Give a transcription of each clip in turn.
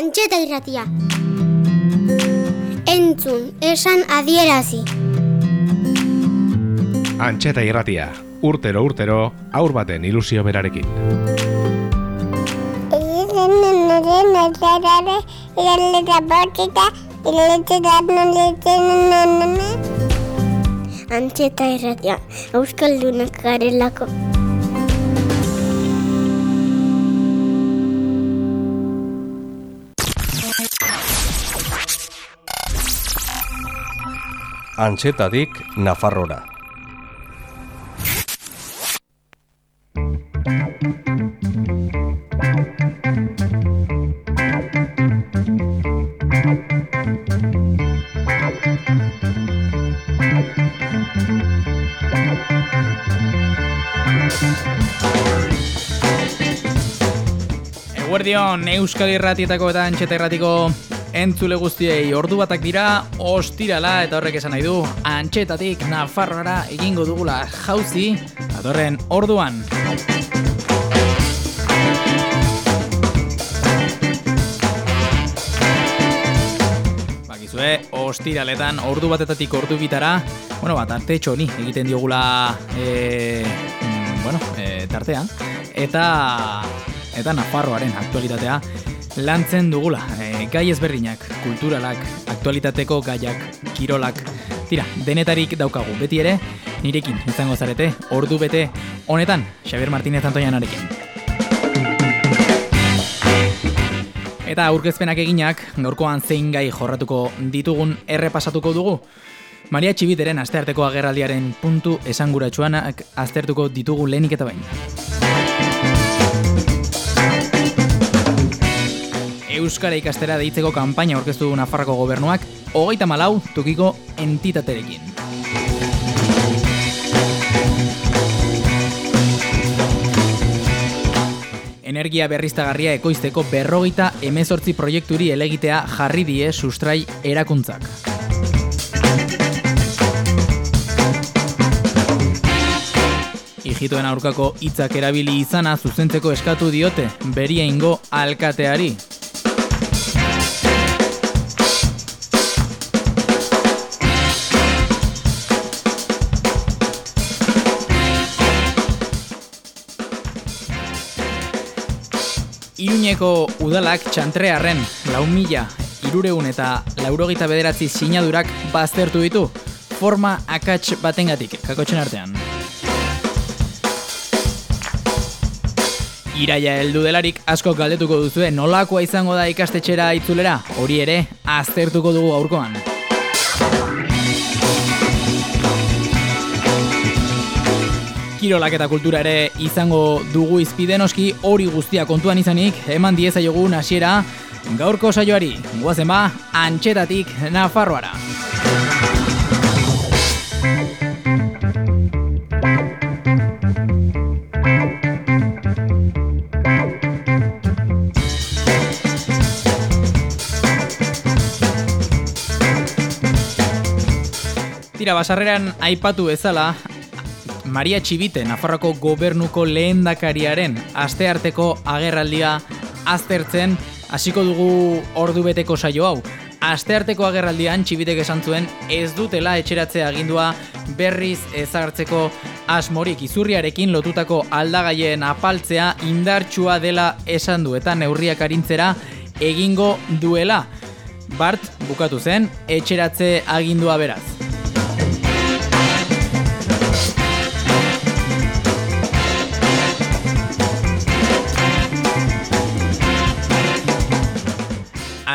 Antxeta irratia. Entzun, esan adierazi. Antxeta irratia, urtero urtero, aur baten ilusio berarekin. Antxeta irratia, euskaldunak garelako. Antxetadik Nafarrora. Eguerdion, Euskal Irratietako eta Antxeta Irratiko entzule guztiei ordu batak dira ostirala eta horrek esan nahi du Antxetatik Nafarroara egingo dugula jauzi datorren orduan. Bakizue, ostiraletan ordu batetatik ordu bitara, bueno, bat, arte txoni egiten diogula e, bueno, e, tartean, eta eta Nafarroaren aktualitatea lantzen dugula. E, gai ezberdinak, kulturalak, aktualitateko gaiak, kirolak, tira, denetarik daukagu. Beti ere, nirekin izango zarete, ordu bete honetan, Xabier Martínez Antoianarekin. Eta aurkezpenak eginak, gaurkoan zein gai jorratuko ditugun errepasatuko dugu. Maria Txibiteren astearteko agerraldiaren puntu esanguratsuanak aztertuko ditugu lehenik eta bain. Euskara ikastera deitzeko kanpaina aurkeztu du Nafarroko gobernuak, hogeita malau tukiko entitaterekin. Energia berriztagarria ekoizteko berrogeita emezortzi proiekturi elegitea jarri die sustrai erakuntzak. Ijitoen aurkako hitzak erabili izana zuzentzeko eskatu diote beriaingo alkateari. Iruñeko udalak txantrearren lau mila irureun eta laurogeita bederatzi sinadurak baztertu ditu forma akats batengatik kakotxen artean. Iraia heldu delarik asko galdetuko duzue nolakoa izango da ikastetxera itzulera, hori ere aztertuko dugu aurkoan. Kirolak eta kultura ere izango dugu izpide noski hori guztia kontuan izanik eman dieza jogun hasiera gaurko saioari, guazen ba, antxetatik Nafarroara. Tira, basarreran aipatu bezala, Maria Txibite, Nafarroko gobernuko lehendakariaren astearteko agerraldia aztertzen hasiko dugu ordu beteko saio hau. Astearteko agerraldian Txibitek esan zuen ez dutela etxeratzea agindua berriz ezartzeko asmorik izurriarekin lotutako aldagaien apaltzea indartsua dela esan du eta neurriak arintzera egingo duela. Bart, bukatu zen, etxeratze agindua beraz.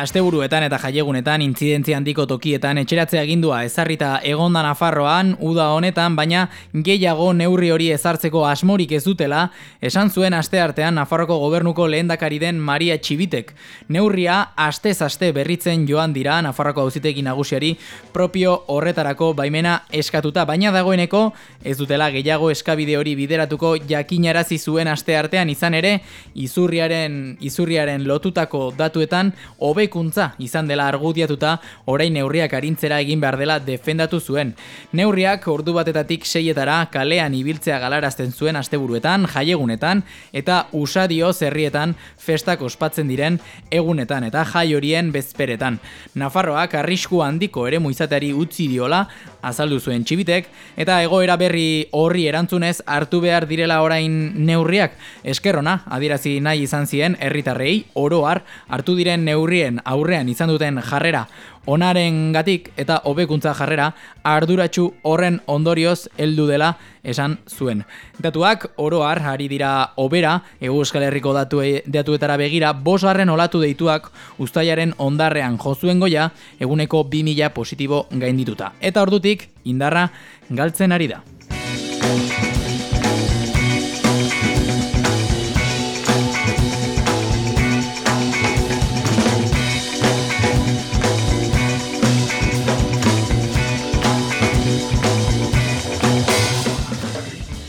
Asteburuetan eta jaiegunetan intzidentzia handiko tokietan etxeratzea agindua ezarrita egonda Nafarroan uda honetan baina gehiago neurri hori ezartzeko asmorik ez dutela esan zuen asteartean Nafarroko gobernuko lehendakari den Maria Txibitek. Neurria astez aste berritzen joan dira Nafarroko auzitegi nagusiari propio horretarako baimena eskatuta baina dagoeneko ez dutela gehiago eskabide hori bideratuko jakinarazi zuen asteartean izan ere izurriaren izurriaren lotutako datuetan hobe hobekuntza izan dela argudiatuta orain neurriak arintzera egin behar dela defendatu zuen. Neurriak ordu batetatik seietara kalean ibiltzea galarazten zuen asteburuetan, jaiegunetan eta usadio zerrietan festak ospatzen diren egunetan eta jai horien bezperetan. Nafarroak arrisku handiko ere muizateari utzi diola azaldu zuen txibitek eta egoera berri horri erantzunez hartu behar direla orain neurriak eskerrona adierazi nahi izan ziren herritarrei oroar hartu diren neurrien aurrean izan duten jarrera onaren gatik eta hobekuntza jarrera arduratsu horren ondorioz heldu dela esan zuen. Datuak oroar ari dira obera, egu euskal herriko datu, datuetara begira, bosgarren olatu deituak ustaiaren ondarrean jozuen goia, eguneko 2000 positibo gaindituta. Eta ordutik, indarra galtzen ari da.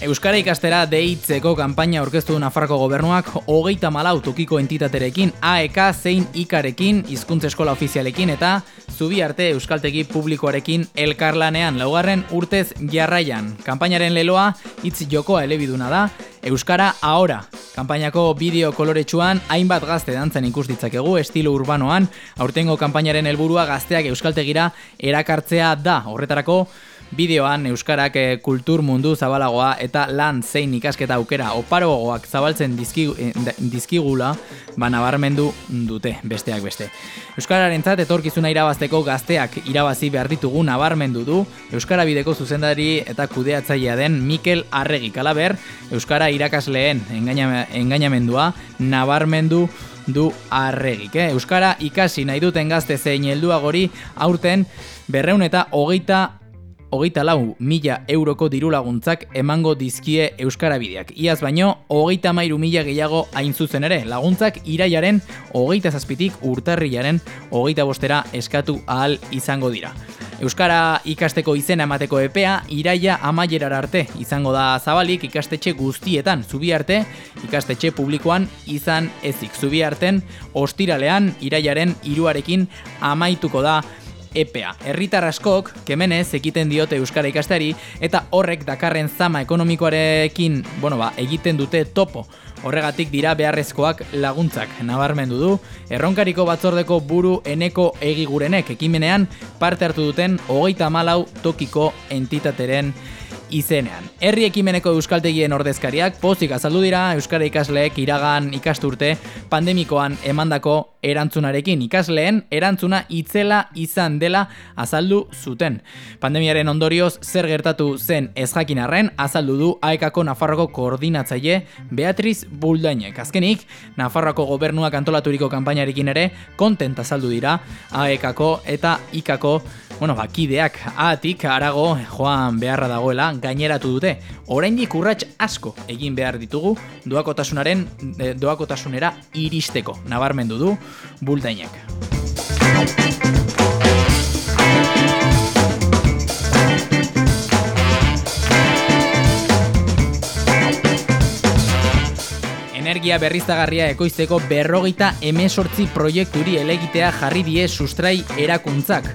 Euskara ikastera deitzeko kanpaina aurkeztu du Nafarroko gobernuak hogeita malau tokiko entitaterekin, AEK zein ikarekin, hizkuntza eskola ofizialekin eta zubi arte euskaltegi publikoarekin elkarlanean laugarren urtez jarraian. Kanpainaren leloa hitz jokoa elebiduna da, Euskara ahora. Kanpainako bideo koloretsuan hainbat gazte dantzen ikus ditzakegu estilo urbanoan, aurtengo kanpainaren helburua gazteak euskaltegira erakartzea da. Horretarako Bideoan Euskarak e, kultur mundu zabalagoa eta lan zein ikasketa aukera oparogoak zabaltzen dizki, e, dizkigula ba nabarmendu dute besteak beste. Euskararen zat etorkizuna irabazteko gazteak irabazi behar ditugu nabarmendu du Euskara bideko zuzendari eta kudeatzailea den Mikel Arregi Kalaber Euskara irakasleen engainamendua nabarmendu du arregik. Eh? Euskara ikasi nahi duten gazte zein helduagori aurten berreun eta hogeita hogeita lau mila euroko diru laguntzak emango dizkie Euskara bideak. Iaz baino, hogeita mairu mila gehiago hain zuzen ere, laguntzak iraiaren hogeita zazpitik urtarriaren hogeita bostera eskatu ahal izango dira. Euskara ikasteko izena emateko epea, iraia amaierar arte izango da zabalik ikastetxe guztietan, zubi arte, ikastetxe publikoan izan ezik. Zubi arten, ostiralean, iraiaren iruarekin amaituko da EPEA. Herritar askok kemenez egiten diote euskara ikastari eta horrek dakarren zama ekonomikoarekin, bueno, ba, egiten dute topo. Horregatik dira beharrezkoak laguntzak nabarmendu du. Erronkariko batzordeko buru eneko egigurenek ekimenean parte hartu duten hogeita malau tokiko entitateren izenean. Herri ekimeneko euskaltegien ordezkariak pozik azaldu dira euskara ikasleek iragan ikasturte pandemikoan emandako erantzunarekin ikasleen erantzuna itzela izan dela azaldu zuten. Pandemiaren ondorioz zer gertatu zen ez jakin arren azaldu du AEKako Nafarroko koordinatzaile Beatriz Buldainek. Azkenik, Nafarroko gobernuak antolaturiko kanpainarekin ere kontent azaldu dira AEKako eta IKako Bueno, bakideak atik arago joan beharra dagoela gaineratu dute. Oraindik urrats asko egin behar ditugu doakotasunaren eh, doakotasunera iristeko. Nabarmendu du buldainak. Energia berriztagarria ekoizteko berrogeita emesortzi proiekturi elegitea jarri die sustrai erakuntzak.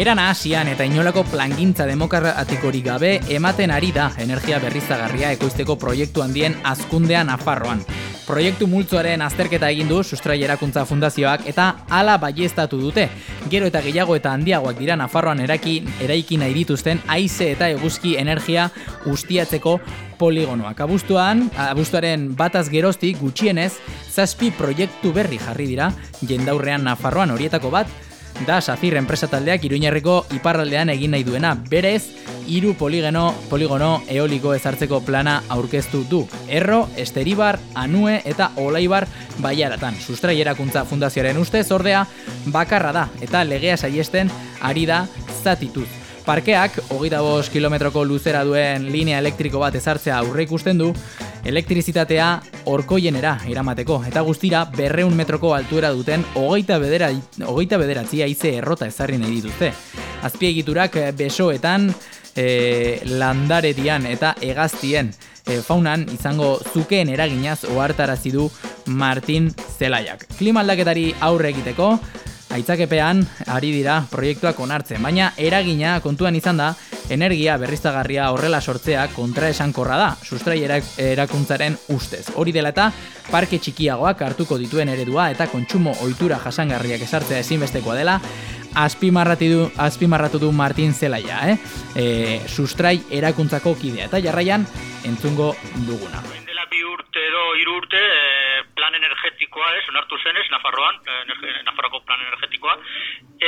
Eran hasian eta inolako plangintza demokratikorik gabe ematen ari da energia berriztagarria ekoizteko proiektu handien azkundean Nafarroan. Proiektu multzoaren azterketa egin du Sustrai Erakuntza Fundazioak eta hala baiestatu dute. Gero eta gehiago eta handiagoak dira Nafarroan eraki eraiki nahi dituzten haize eta eguzki energia ustiatzeko poligonoak. Abuztuan, abuztuaren bataz geroztik gutxienez, zazpi proiektu berri jarri dira jendaurrean Nafarroan horietako bat, da Safir enpresa taldeak Iruñerriko iparraldean egin nahi duena. Berez, hiru poligeno, poligono eoliko ezartzeko plana aurkeztu du. Erro, Esteribar, Anue eta Olaibar baiaratan. Sustrai erakuntza fundazioaren ustez ordea bakarra da eta legea saiesten ari da zatituz. Parkeak, hogeita bost kilometroko luzera duen linea elektriko bat ezartzea aurre ikusten du, elektrizitatea orkoienera iramateko, eta guztira berreun metroko altuera duten hogeita, bedera, hogeita bederatzia ize errota ezarri nahi dituzte. Azpiegiturak besoetan, e, landaretian eta hegaztien e, faunan izango zukeen eraginaz ohartarazi du Martin Zelaiak. Klima aldaketari aurre egiteko, aitzakepean ari dira proiektuak onartzen, baina eragina kontuan izan da energia berriztagarria horrela sortzea kontraesankorra da, sustrai erak, erakuntzaren ustez. Hori dela eta parke txikiagoak hartuko dituen eredua eta kontsumo ohitura jasangarriak esartzea ezinbestekoa dela, azpimarratu du, azpimarratu du Martin Zelaia, eh? E, sustrai erakuntzako kidea eta jarraian entzungo duguna. Dela bi urte edo hiru urte e, plan energetikoa ez, onartu zen ez, Nafarroan, e, energe- Nafarroako plan energetikoa,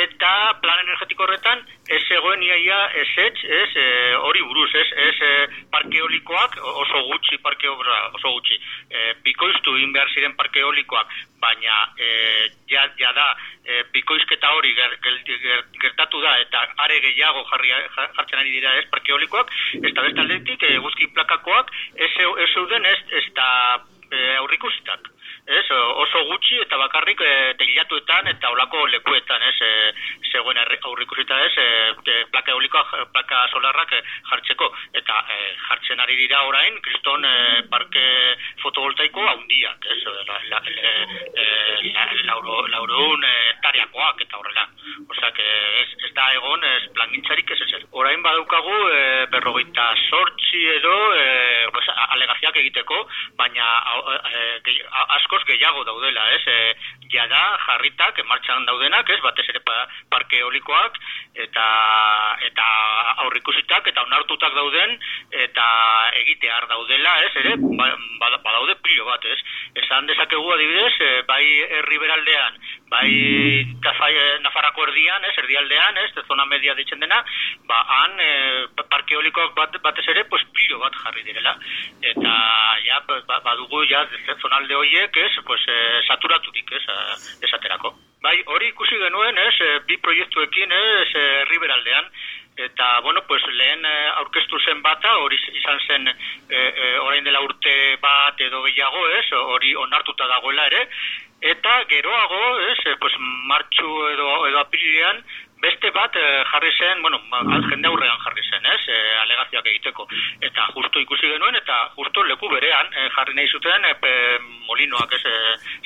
eta plan energetiko horretan ez zegoen iaia ez ez, ez, e, hori buruz, ez, ez e, parke eolikoak oso gutxi, parke oso gutxi, e, bikoiztu egin behar ziren parke eolikoak, baina e, ja, ja da, e, bikoizketa hori ger, ger- ger- gertatu da eta are gehiago jarri, ja- jartzen ari dira ez parke eolikoak, ez da beste aldetik e, guzki plakakoak ez zeuden ez, ez da e, aurrikusitak. Ez, oso gutxi eta bakarrik e, teilatuetan eta olako lekuetan, ez, e, zegoen aurrikusita ez, e, plaka eolikoa, plaka solarrak jartzeko. Eta e, jartzen ari dira orain, kriston e, parke fotovoltaiko handiak, ez, la, la, e, la, lauro, lauroun e, eta horrela. Osea, ez, ez da egon ez plangintzarik ez ez. Orain badukagu e, berrogeita sortzi edo e, pues, a- alegaziak egiteko, baina e, gehi- a- askoz gehiago daudela, ez? E, jada jarritak martxan daudenak, ez? Batez ere pa, parke eolikoak eta eta aurrikusitak eta onartutak dauden eta egitear daudela, ez? Ere ba, ba- badaude pilo bat, ez? Esan dezakegu adibidez, e, bai herriberaldean, bai Tafai, Nafarrako erdian, ez? Erdialdean, ez? Zona media ditzen dena, ba han e, pa- parke eolikoak bat, batez ere, pues pilo bat jarri direla. Eta ja ba, badugu ja zonalde horiek, ez? Pues e, saturaturik, ez? a- esaterako. Bai, hori ikusi genuen, ez? Bi proiektuekin, ez? Herriberaldean eta bueno, pues lehen eh, aurkeztu zen bata, hori izan zen e, e, orain dela urte bat edo gehiago, ez? Hori onartuta dagoela ere eta geroago, ez? E, pues martxu edo edo apirilean beste bat eh, jarri zen, bueno, ma- jende aurrean jarri zen, ez? E, alegazioak egiteko. Eta justo ikusi genuen eta justo leku berean eh, jarri nahi zuten e, molinoak, ez? E,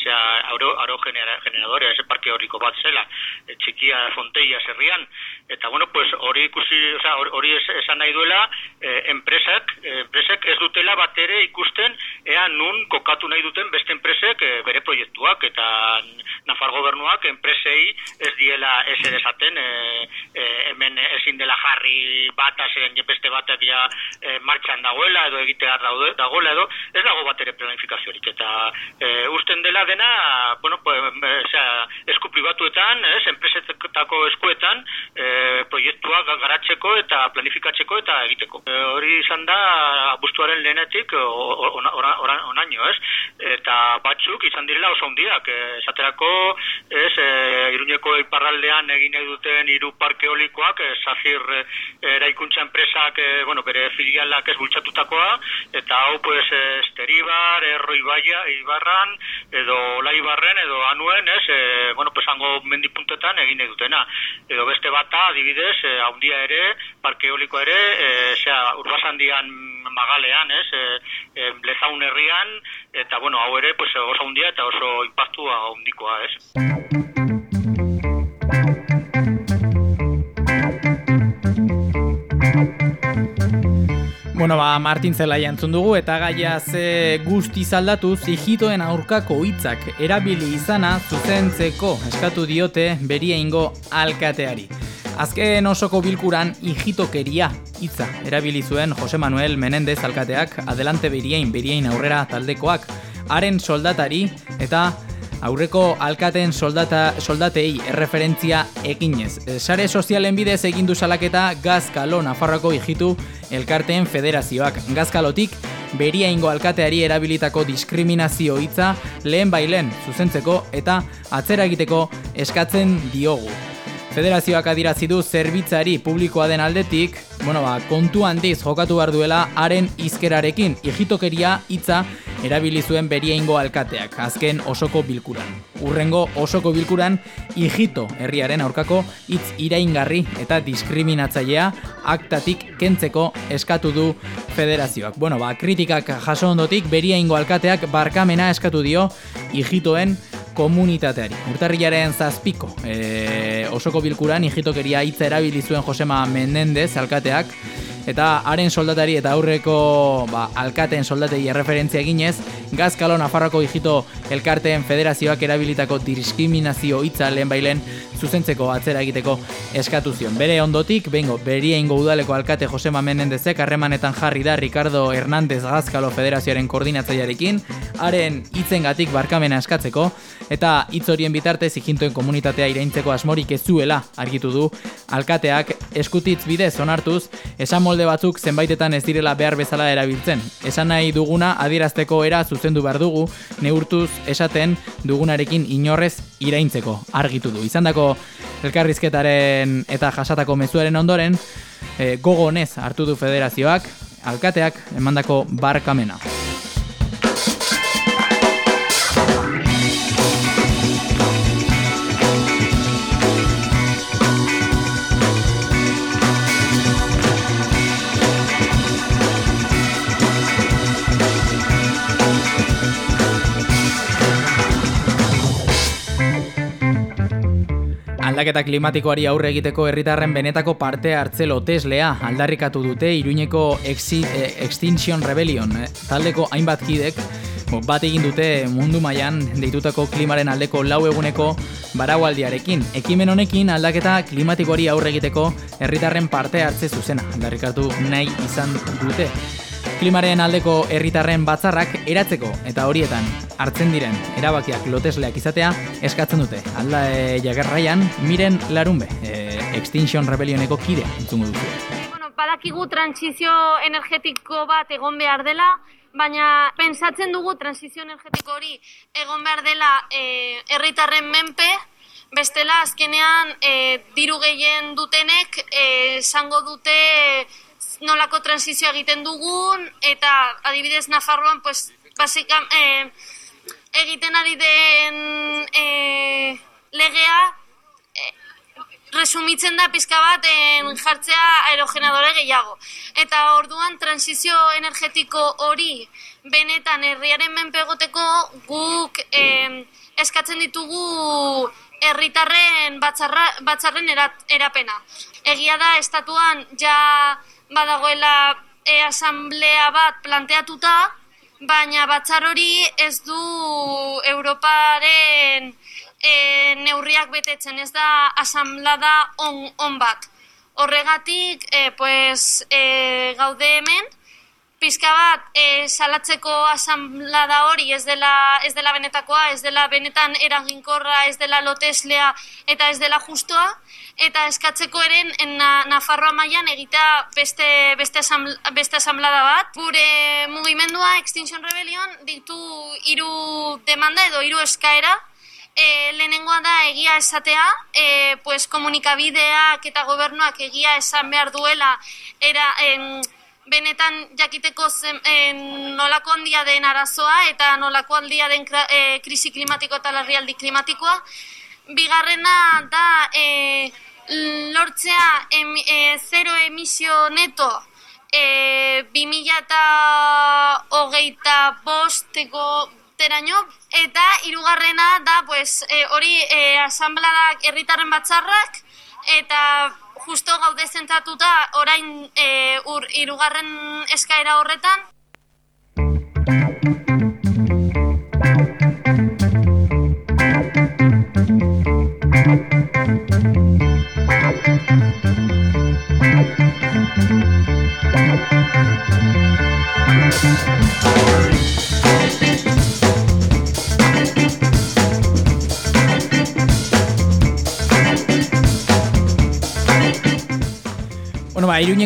zera, aro, aro genera, generadore, ez parke horriko bat zela, e, txikia fonteia zerrian. Eta bueno, pues hori ikusi, hor- hori es- esan nahi duela, eh, enpresak, enpresek ez dutela bat ere ikusten ea nun kokatu nahi duten beste enpresek eh, bere proiektuak eta Nafar gobernuak enpresei ez diela ez esaten eh, hemen ezin dela jarri bata zeren beste bat dia eh, martxan dagoela edo egitear daude, dagoela edo ez dago bat ere planifikaziorik eta eh, usten dela dena bueno, eh, osea, esku pribatuetan, ez, enpresetako eskuetan eh, proiektuak garatzeko eta planifikatzeko eta egiteko. E, hori izan da abuztuaren lehenetik o- o- ona- ora- ora- onaino, ez? Eta batzuk izan direla oso handiak, eh, esaterako, ez, e, Iruñeko iparraldean egin nahi duten hiru parke eolikoak, e, Zafir e, eraikuntza enpresak, e, bueno, bere filialak ez bultzatutakoa, eta hau, pues, e, Esteribar, Erro Ibarran, edo Olaibarren, edo Anuen, ez, e, bueno, pues, hango mendipuntetan egin nahi dutena. Edo beste bata, adibidez, e, haundia ere, parke eolikoa ere, e, zera, urbasandian magalean, ez, e, e, lezaun herrian, eta, bueno, hau ere, pues, oso handia eta oso impactua handikoa, ez. Bueno, ba, Martin Zelaia entzun dugu eta gaia ze guzti zaldatu zigitoen aurkako hitzak erabili izana zuzentzeko eskatu diote berieingo alkateari. Azken osoko bilkuran ijitokeria hitza erabili zuen Jose Manuel Menendez alkateak adelante beriein beriein aurrera taldekoak haren soldatari eta aurreko alkateen soldata, soldatei erreferentzia eginez. E, Sare sozialen bidez egin du salaketa Gazkalo Nafarroko ijitu elkarteen federazioak. Gazkalotik beriaingo alkateari erabilitako diskriminazio hitza lehen bailen zuzentzeko eta atzera egiteko eskatzen diogu. Federazioak adirazi du zerbitzari publikoa den aldetik, bueno, ba, kontu handiz jokatu behar duela haren izkerarekin ijitokeria hitza erabili zuen beriaingo alkateak, azken osoko bilkuran. Urrengo osoko bilkuran ijito herriaren aurkako hitz iraingarri eta diskriminatzailea aktatik kentzeko eskatu du federazioak. Bueno, ba, kritikak jaso ondotik beriaingo alkateak barkamena eskatu dio ijitoen komunitateari. Urtarrilaren zazpiko e, osoko bilkuran ijitokeria hitza erabili zuen Josema Menendez alkateak, eta haren soldatari eta aurreko ba, alkateen soldatei erreferentzia eginez, Gazkalo Nafarroko hijito elkarteen federazioak erabilitako diskriminazio hitza lehen bailen zuzentzeko atzera egiteko eskatu zion. Bere ondotik, behingo, beria ingo udaleko alkate Josema Menendezek harremanetan jarri da Ricardo Hernández Gazkalo Federazioaren koordinatzaiarekin, haren hitzengatik barkamena eskatzeko, eta hitz horien bitartez ikintoen komunitatea iraintzeko asmorik ez zuela argitu du alkateak eskutitz bidez onartuz, esan molde batzuk zenbaitetan ez direla behar bezala erabiltzen. Esan nahi duguna adierazteko era zuzendu behar dugu, neurtuz esaten dugunarekin inorrez iraintzeko argitu du. Izandako elkarrizketaren eta jasatako mezuaren ondoren, e, gogonez hartu du federazioak, alkateak emandako barkamena. Aldaketa klimatikoari aurre egiteko herritarren benetako parte hartze loteslea aldarrikatu dute Iruñeko Exi, eh, Extinction Rebellion eh, taldeko hainbat kidek bat egin dute mundu mailan deitutako klimaren aldeko lau eguneko baraualdiarekin. Ekimen honekin aldaketa klimatikoari aurre egiteko herritarren parte hartze zuzena aldarrikatu nahi izan dute. Klimaren aldeko herritarren batzarrak eratzeko eta horietan hartzen diren erabakiak lotesleak izatea eskatzen dute. Alda e, jagerraian miren larunbe, e, Extinction Rebellioneko kidea entzungo duzu. Bueno, badakigu transizio energetiko bat egon behar dela, baina pensatzen dugu transizio energetiko hori egon behar dela e, herritarren menpe, bestela azkenean e, diru gehien dutenek esango dute nolako transizioa egiten dugun, eta adibidez Nafarroan, pues, basikam, eh, egiten ari den eh, legea, eh, resumitzen da pizka bat en jartzea aerogenadore gehiago. Eta orduan transizio energetiko hori benetan herriaren menpegoteko guk eh, eskatzen ditugu herritarren batzarra, batzarren erapena. Egia da, estatuan ja badagoela e, asamblea bat planteatuta, baina batzar hori ez du Europaren e, neurriak betetzen, ez da asamblada on, on bat. Horregatik, e, pues, e, gaude hemen, pizka bat e, salatzeko asamblada hori ez dela, ez dela benetakoa, ez dela benetan eraginkorra, ez dela loteslea eta ez dela justoa, eta eskatzeko eren na, Nafarroa mailan egitea beste, beste, beste asamblada bat. Gure mugimendua Extinction Rebellion ditu hiru demanda edo hiru eskaera, e, lehenengoa da egia esatea, e, pues, komunikabideak eta gobernuak egia esan behar duela, era, en, benetan jakiteko zen, en, nolako handia den arazoa eta nolako handia den e, krisi klimatiko eta larrialdi klimatikoa. Bigarrena da e, lortzea em, e, zero emisio neto e, 2000 eta bosteko teraino, eta hirugarrena da pues, e, hori e, asambladak herritarren batzarrak eta justo gaude zentratuta orain e, ur, irugarren eskaera horretan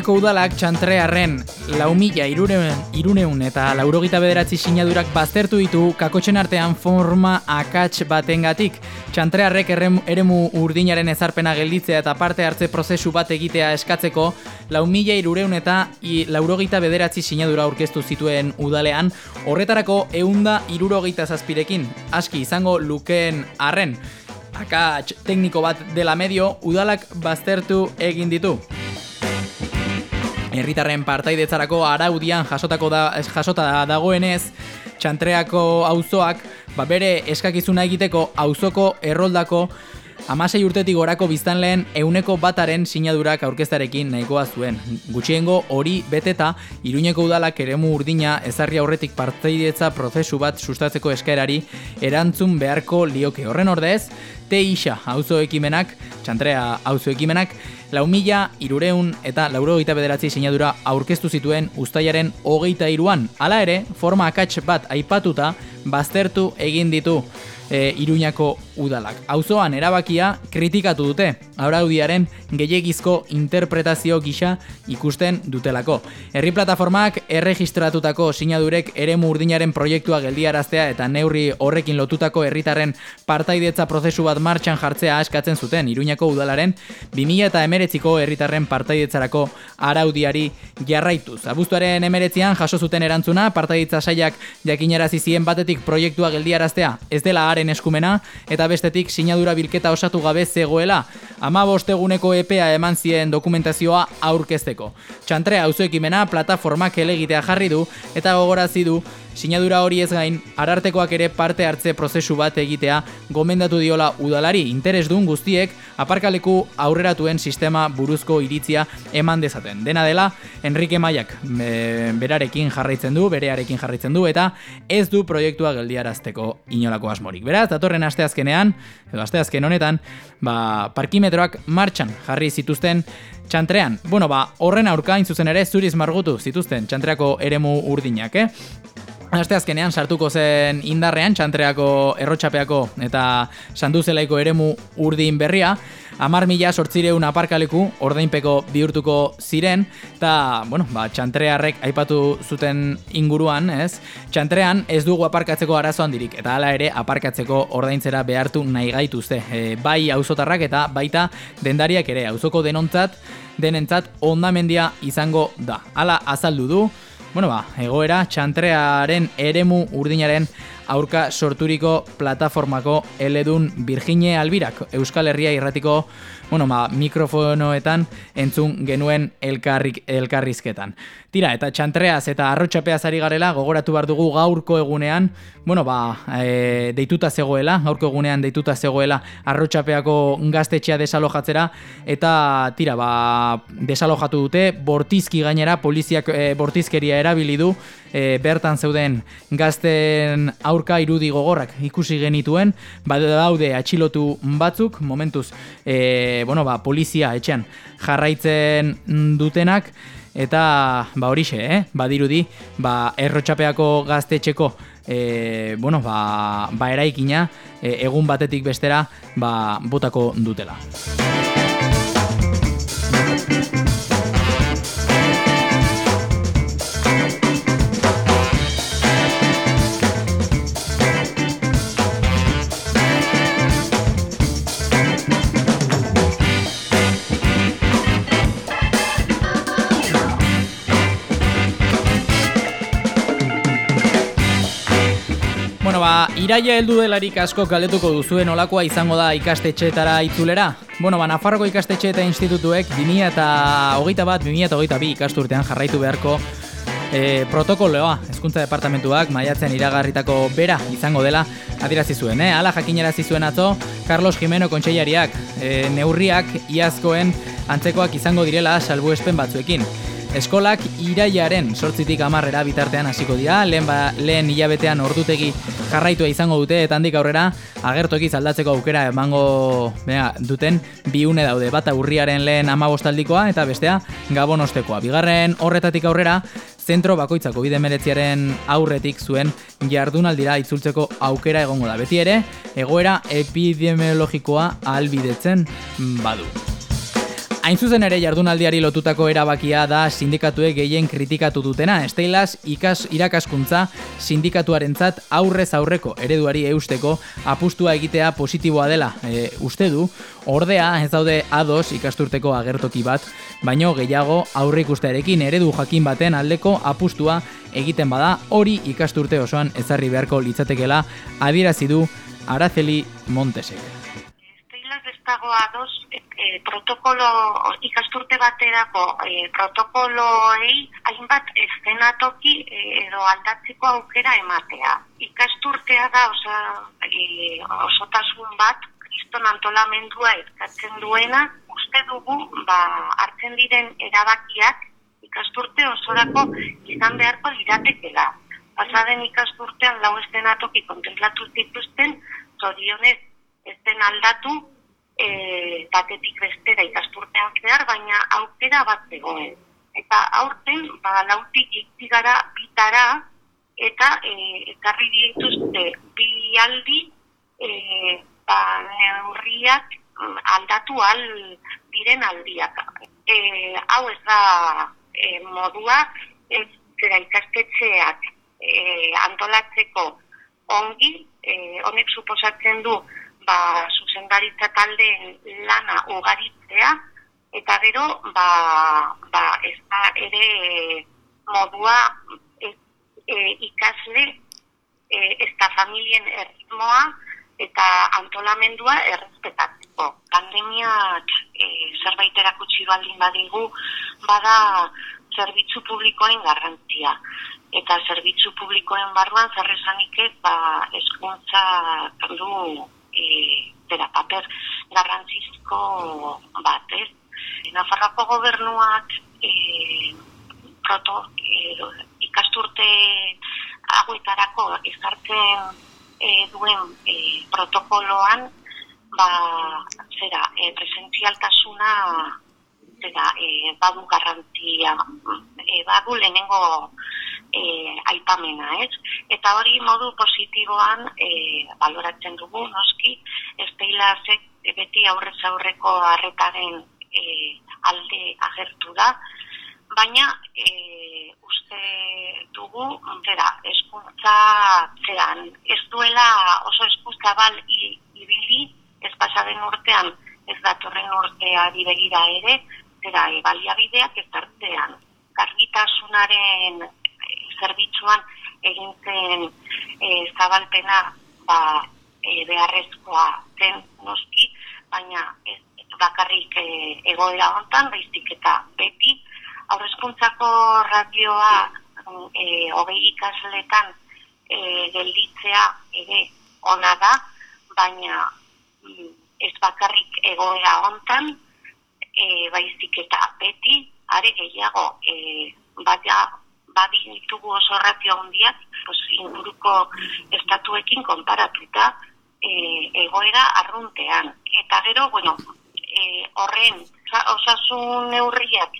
Iruñeko udalak txantrearren lau mila iruneun eta laurogita bederatzi sinadurak baztertu ditu kakotxen artean forma akats batengatik. Txantrearrek eremu urdinaren ezarpena gelditzea eta parte hartze prozesu bat egitea eskatzeko lau mila irureun eta i, laurogita bederatzi sinadura aurkeztu zituen udalean horretarako eunda irurogeita zazpirekin. Aski izango lukeen arren. Akats tekniko bat dela medio udalak baztertu egin ditu. Herritarren partaidetzarako araudian jasotako da, jasota dagoenez, txantreako auzoak ba, bere eskakizuna egiteko auzoko erroldako Amasei urtetik gorako biztanleen euneko bataren sinadurak aurkeztarekin nahikoa zuen. Gutxiengo hori beteta, Iruñeko udalak eremu urdina ezarri aurretik parteidetza prozesu bat sustatzeko eskaerari erantzun beharko lioke. Horren ordez, te isa auzo ekimenak, txantrea auzo ekimenak, lau mila irureun eta lauro bederatzi sinadura aurkeztu zituen ustaiaren hogeita iruan. Hala ere, forma akats bat aipatuta, baztertu egin ditu e, Iruñako udalak. Auzoan erabakia kritikatu dute, araudiaren gehiagizko interpretazio gisa ikusten dutelako. Herri plataformak erregistratutako sinadurek eremu urdinaren proiektua geldiaraztea eta neurri horrekin lotutako herritarren partaidetza prozesu bat martxan jartzea eskatzen zuten Iruñako udalaren 2000 eta emeretziko herritarren partaidetzarako araudiari jarraituz. Abuztuaren emeretzian jaso zuten erantzuna partaidetza saiak jakinarazi zien batetik proiektua geldiaraztea ez dela haren eskumena eta bestetik sinadura bilketa osatu gabe zegoela ama bosteguneko EPEA eman zien dokumentazioa aurkezteko. Txantrea auzoekimena plataformak elegitea jarri du eta gogorazi du Sinadura hori ez gain, arartekoak ere parte hartze prozesu bat egitea gomendatu diola udalari interes duen guztiek aparkaleku aurreratuen sistema buruzko iritzia eman dezaten. Dena dela, Enrique Maiak berarekin jarraitzen du, berearekin jarraitzen du, eta ez du proiektua geldiarazteko inolako asmorik. Beraz, datorren asteazkenean, edo asteazken honetan, ba, parkimetroak martxan jarri zituzten txantrean. Bueno, ba, horren aurkain zuzen ere zuriz margutu zituzten txantreako eremu urdinak, eh? Aste azkenean sartuko zen indarrean txantreako errotxapeako eta sanduzelaiko eremu urdin berria, amar mila sortzireun aparkaleku ordainpeko bihurtuko ziren, eta, bueno, ba, txantrearrek aipatu zuten inguruan, ez? Txantrean ez dugu aparkatzeko arazoan dirik, eta hala ere aparkatzeko ordaintzera behartu nahi gaituzte. E, bai auzotarrak eta baita dendariak ere, auzoko denontzat, denentzat ondamendia izango da. Hala azaldu du, Bueno ba, egoera txantrearen eremu urdinaren aurka sorturiko plataformako eledun Virginie Albirak Euskal Herria irratiko bueno, ba, mikrofonoetan entzun genuen elkarrik, elkarrizketan. Tira, eta txantreaz eta arrotxapeaz ari garela, gogoratu behar dugu gaurko egunean, bueno, ba, e, deituta zegoela, gaurko egunean deituta zegoela arrotxapeako gaztetxea desalojatzera, eta tira, ba, desalojatu dute, bortizki gainera, poliziak e, bortizkeria erabili du, e, bertan zeuden gazten aurka irudi gogorrak ikusi genituen, bada daude atxilotu batzuk, momentuz, e, bueno, ba, polizia etxean jarraitzen dutenak, eta ba horixe, eh? badirudi, ba, errotxapeako gaztetxeko e, bueno, ba, ba eraikina e, egun batetik bestera ba, botako dutela. Iraia heldu delarik asko galdetuko duzuen olakoa izango da ikastetxeetara itzulera. Bueno, ba, Nafarroko ikastetxe eta institutuek 2000 eta hogeita bat, 2000 eta hogeita bi ikasturtean jarraitu beharko e, protokoloa. Hezkuntza departamentuak maiatzen iragarritako bera izango dela adirazi zuen. Eh? Ala jakinarazi zuen atzo, Carlos Jimeno kontseilariak e, neurriak iazkoen antzekoak izango direla salbuespen batzuekin. Eskolak iraiaren sortzitik amarrera bitartean hasiko dira, lehen, ba, lehen hilabetean ordutegi jarraitua izango dute, eta handik aurrera agertoki aldatzeko aukera emango bea, duten biune daude, bata urriaren lehen amabostaldikoa eta bestea gabonostekoa. Bigarren horretatik aurrera, zentro bakoitzako bide meretziaren aurretik zuen jardunaldira itzultzeko aukera egongo da. Beti ere, egoera epidemiologikoa albidetzen badu. Hain zuzen ere jardunaldiari lotutako erabakia da sindikatuek gehien kritikatu dutena, esteilaz ikas irakaskuntza sindikatuarentzat aurrez aurreko ereduari eusteko apustua egitea positiboa dela. E, uste du, ordea ez daude ados ikasturteko agertoki bat, baino gehiago aurre ikustearekin eredu jakin baten aldeko apustua egiten bada. Hori ikasturte osoan ezarri beharko litzatekela adierazi du Araceli Montesek. Dago ados e, protokolo ikasturte baterako e, protokoloei hainbat eszenatoki e, edo aldatzeko aukera ematea. Ikasturtea da osa, e, osotasun bat kriston antolamendua eskatzen duena, uste dugu ba, hartzen diren erabakiak ikasturte osorako izan beharko liratekela. Pasaden ikasturtean lau eszenatoki kontemplatu zituzten, zorionez ez den aldatu e, batetik bestera ikasturtean zehar, baina aukera bat zegoen. Eta aurten, ba, lautik iktigara bitara, eta e, ekarri dituzte bi aldi e, ba, neurriak mm, aldatu al diren aldiak. E, hau ez da e, modua, ez zera ikastetxeak e, antolatzeko ongi, e, honek suposatzen du ba, zuzendaritza taldeen lana ugaritzea, eta gero ba, ba, ez da ere modua e, e, ikasle e, ez da familien erritmoa eta antolamendua errespetatzeko. Pandemiak e, zerbait erakutsi baldin badigu bada zerbitzu publikoen garrantzia. Eta zerbitzu publikoen barruan zerrezanik ez ba, eskuntza du e, zera paper garrantzizko bat, ez? Nafarroko gobernuak e, proto, e, ikasturte hauetarako ezartzen e, duen e, protokoloan ba, zera, e, presentzialtasuna zera, e, badu garrantzia e, badu lehenengo e, aipamena, ez? Eta hori modu positiboan e, baloratzen dugu, noski, ez teilazek beti aurrez aurreko harretaren e, alde agertu da, baina e, uste dugu, zera, eskuntza, zeran, ez duela oso eskuntza bal ibili, ez pasaden urtean, ez datorren urtea begira ere, zera, e, baliabideak ez tartean, gargitasunaren e, zerbitzuan egin zen e, zabalpena ba, e, beharrezkoa zen noski, baina ez bakarrik e, egoera hontan, baizik eta beti, aurrezkuntzako radioa e, hogei ikasletan e, gelditzea ere ona da, baina mm, ez bakarrik egoera hontan, e, baizik eta beti, are gehiago, e, baina badinitugu oso ratio handiak, pues, inguruko estatuekin konparatuta e, egoera arruntean. Eta gero, bueno, e, horren osasun neurriak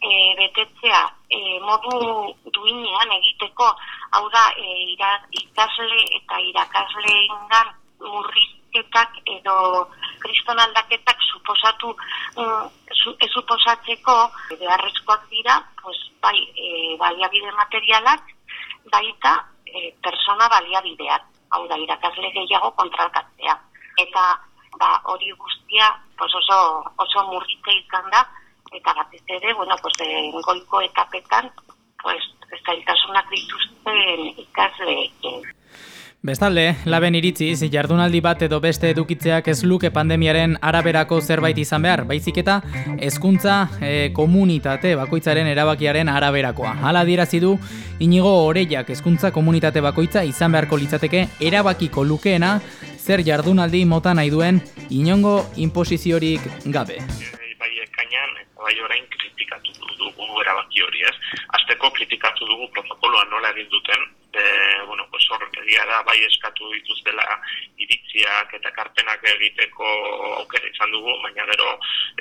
e, betetzea e, modu duinean egiteko, hau da, e, ira, ikasle eta irakasle ingan murrizketak edo kriston aldaketak suposatu mm, su, suposatzeko beharrezkoak dira, pues, bai, e, baliabide materialak, baita e, persona baliabideak, hau da, irakasle gehiago kontratatzea. Eta ba, hori guztia pues oso, oso murritze izan da, eta batez ere, bueno, pues, en goiko etapetan, pues, zailtasunak dituzten ikasleekin. Bestalde, laben iritziz, jardunaldi bat edo beste edukitzeak ez luke pandemiaren araberako zerbait izan behar, baizik eta hezkuntza e, komunitate bakoitzaren erabakiaren araberakoa. Hala dirazi du, inigo oreiak hezkuntza komunitate bakoitza izan beharko litzateke erabakiko lukeena zer jardunaldi mota nahi duen inongo imposiziorik gabe. Bai ekainan, bai orain kritikatu dugu erabaki hori ez. Azteko kritikatu dugu protokoloa nola egin duten, e, bueno, pues hor, egia da, bai eskatu dituztela iritziak eta karpenak egiteko aukera izan dugu, baina gero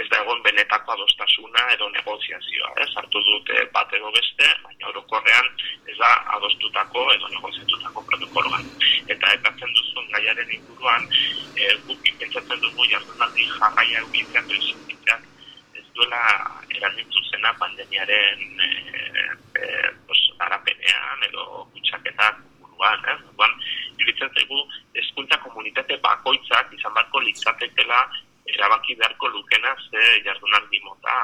ez da egon benetako adostasuna edo negoziazioa, ez, hartu dute bat edo beste, baina orokorrean ez da adostutako edo negoziatutako protokoloan. Eta ekartzen duzun gaiaren inguruan, e, guk pentsatzen dugu jardunaldi jarraia ez duela eragin zuzena pandemiaren e, e, pues, arapenean edo kutsaketak buruan, ez? Duan, iruditzen zaigu, eskuntza komunitate bakoitzak izan barko litzatekela erabaki beharko lukena ze jardunaldi mota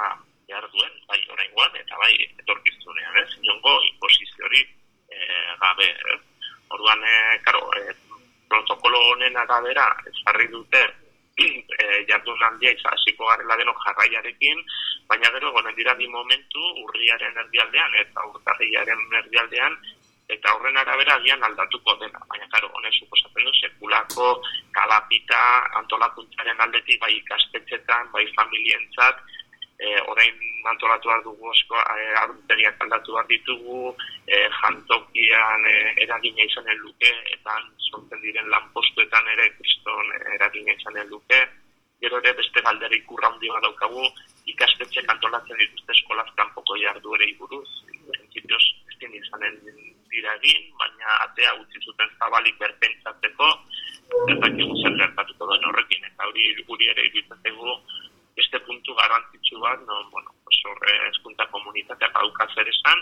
jarduen, bai oraingoan eta bai etorkizunean, ez? Inongo imposiziori e, gabe, ez? Orduan, e, karo, e, protokolo honen arabera, ez jarri dute e, jardun emanaldia izaziko garela denok jarraiarekin, baina gero gonen dira bi momentu urriaren erdialdean eta urtarriaren erdialdean, eta horren arabera agian aldatuko dela. Baina, karo, honek suposatzen du, sekulako kalapita antolakuntzaren aldetik, bai ikastetxetan, bai familientzat, e, orain antolatu behar dugu osko, e, aldatu behar ditugu, e, jantokian e, eragina izanen luke, eta sortzen diren lanpostuetan ere kriston eragina izanen luke, gero ere beste galdera ikurra handi bat daukagu, ikastetxe antolatzen dituzte eskolaz kanpoko jardu ere iburuz, prinsipioz, ez izanen dira egin, baina atea utzi zuten zabalik berpentsatzeko, ez dakigu zer gertatuko den horrekin, eta hori guri ere iruditzen beste puntu garrantzitsu bat, no, bueno, horre eskunta komunitateak dauka zer esan,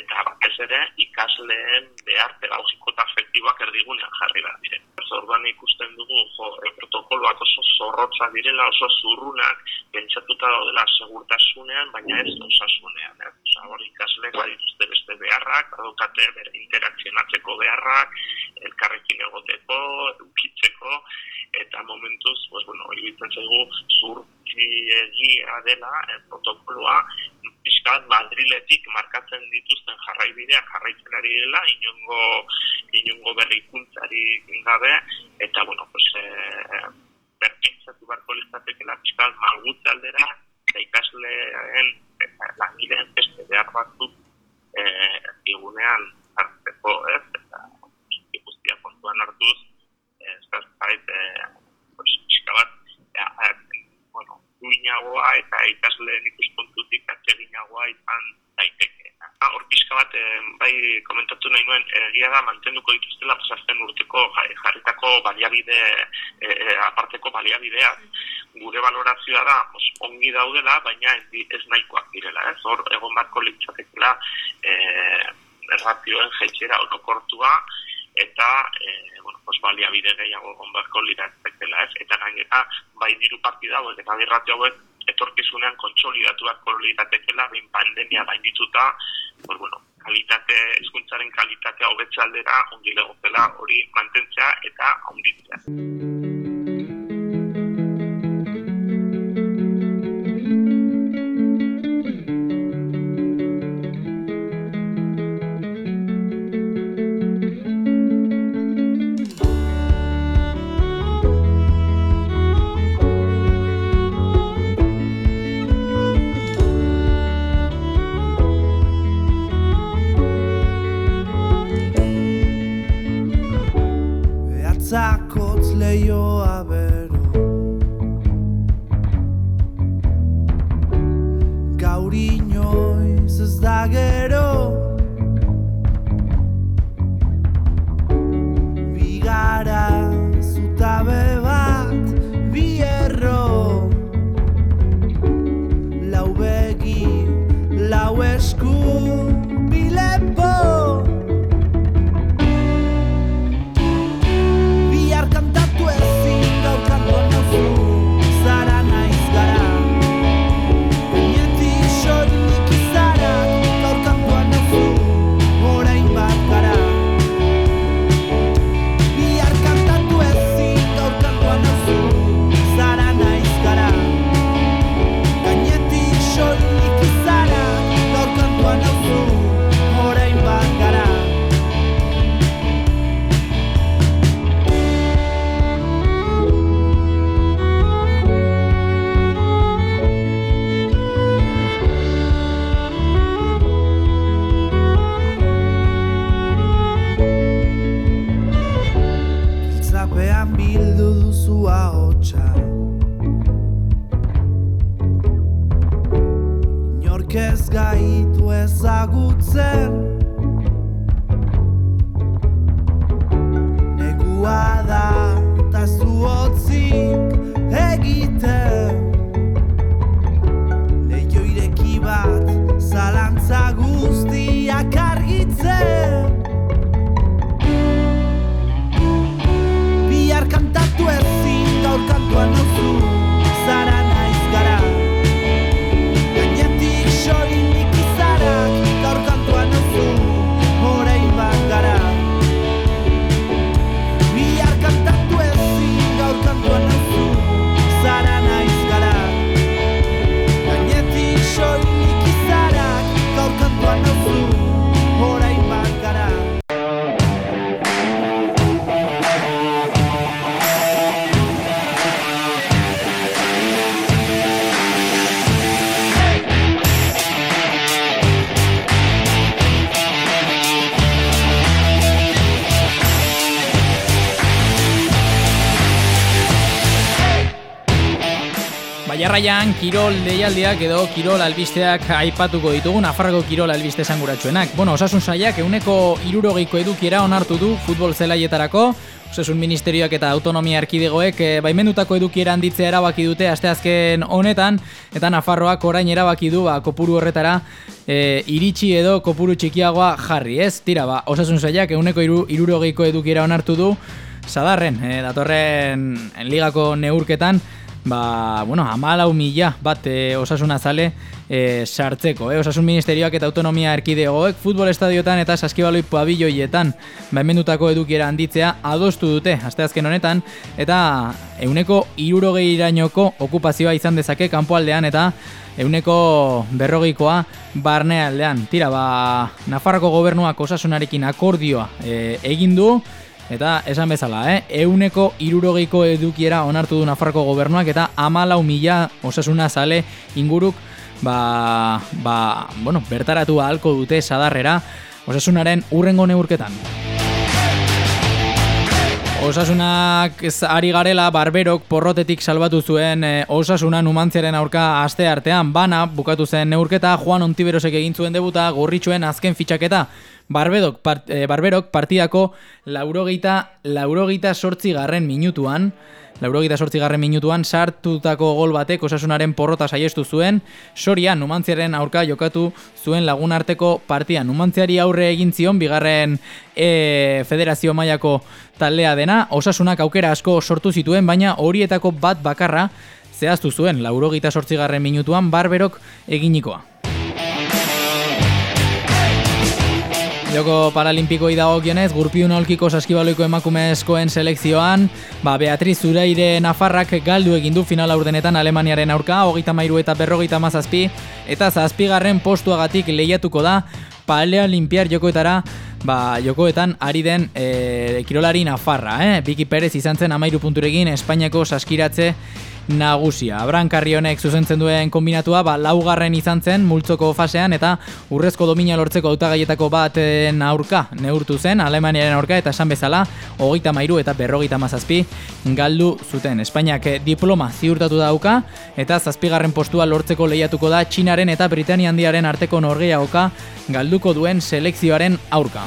eta batez ere ikasleen behar pedagogiko eta afektiboak erdigunean jarri behar dire. Orduan ikusten dugu, jo, e, protokoloak oso zorrotza direla, oso zurrunak, pentsatuta daudela segurtasunean, baina ez osasunean. Eh? Osa, hori ikasleek badituzte beste beharrak, badukate bere interakzionatzeko beharrak, elkarrekin egoteko, ukitzeko, eta momentuz, pues, bueno, iruditzen zaigu, zurtiegia dela, eh, protokoloa, pixkat Madriletik markatzen dituzten jarraibideak jarraitzen ari dela, inongo, inongo berrikuntzari gabe, eta, bueno, pues, e, berpintzatu barko lizatekela pixkat malgutze aldera, eta ikasleen eta langileen beste behar batzuk e, igunean hartzeko, ez, eta guztia kontuan hartuz, ez da, zait, e, pues, pixka bat, e, bueno, duinagoa eta ikasleen ikuspuntutik atseginagoa izan daiteke. Hor pixka bat, bai komentatu nahi nuen, egia da mantenduko dituztela pasazten urteko jarritako baliabide, e, e, aparteko baliabideak. Gure valorazioa da, os, ongi daudela, baina ez, ez nahikoak direla. Ez? Hor, egon barko litzatekela e, erratioen jetxera orokortua, eta e, bueno, pues, baliabide gehiago egon barko liratzekela. Ez? Eta gainera, bai diru partida hauek eta birratio hauek etorkizunean kontsolidatu beharko liratekela bain pandemia gaindituta, pues bueno, kalitate hezkuntzaren kalitatea hobetze aldera ongi legokela hori mantentzea eta onditzea. Gainetik soilik izarak Baiarraian, kirol deialdiak edo kirol albisteak aipatuko ditugu Nafarroko kirol albiste esanguratsuenak. Bueno, osasun saiak euneko irurogeiko edukiera onartu du futbol zelaietarako, Osasun Ministerioak eta Autonomia Erkidegoek e, baimendutako edukiera handitzea erabaki dute asteazken honetan eta Nafarroak orain erabaki du ba, kopuru horretara e, iritsi edo kopuru txikiagoa jarri, ez? Tira, ba, osasun saiak euneko iru, irurogeiko edukiera onartu du Zadarren, e, datorren ligako neurketan ba, bueno, amalau mila bat e, osasuna zale e, sartzeko. E, osasun ministerioak eta autonomia erkidegoek futbol estadiotan eta saskibaloi pabilloietan baimendutako edukiera handitzea adostu dute, asteazken honetan, eta euneko irurogei irainoko okupazioa izan dezake kanpoaldean eta euneko berrogeikoa barnealdean. Tira, ba, Nafarroko gobernuak osasunarekin akordioa e, egin du, Eta esan bezala, eh? euneko irurogeiko edukiera onartu du Nafarroko gobernuak eta amalau mila osasuna zale inguruk ba, ba, bueno, bertaratu ahalko dute sadarrera osasunaren urrengo neurketan. Osasunak ari garela barberok porrotetik salbatu zuen e, osasuna numantziaren aurka aste artean bana bukatu zen neurketa Juan Ontiberosek egin zuen debuta gorritxuen azken fitxaketa Barbedok, part, e, Barberok partidako laurogeita, laurogeita sortzi minutuan, laurogeita sortzi garren minutuan sartutako gol batek osasunaren porrota saiestu zuen, soria numantziaren aurka jokatu zuen lagunarteko partia. Numantziari aurre egin zion, bigarren e, federazio mailako taldea dena, osasunak aukera asko sortu zituen, baina horietako bat bakarra zehaztu zuen, laurogeita sortzi garren minutuan, Barberok eginikoa. Joko paralimpikoi dago gionez, gurpiun olkiko saskibaloiko emakumezkoen selekzioan, ba, Beatriz Zureire Nafarrak galdu egin du final aurdenetan Alemaniaren aurka, hogeita mairu eta berrogeita mazazpi, eta zazpigarren postuagatik lehiatuko da, palea limpiar jokoetara, ba, jokoetan ari den e, kirolari Nafarra, eh? Biki Perez izan zen amairu punturekin Espainiako saskiratze nagusia. Abran Karrionek zuzentzen duen kombinatua, ba, laugarren izan zen multzoko fasean eta urrezko domina lortzeko autagaietako baten aurka neurtu zen, Alemaniaren aurka eta esan bezala, hogeita mairu eta berrogeita mazazpi galdu zuten. Espainiak diploma ziurtatu dauka eta zazpigarren postua lortzeko lehiatuko da Txinaren eta Britania handiaren arteko norgeaoka galduko duen selekzioaren aurka.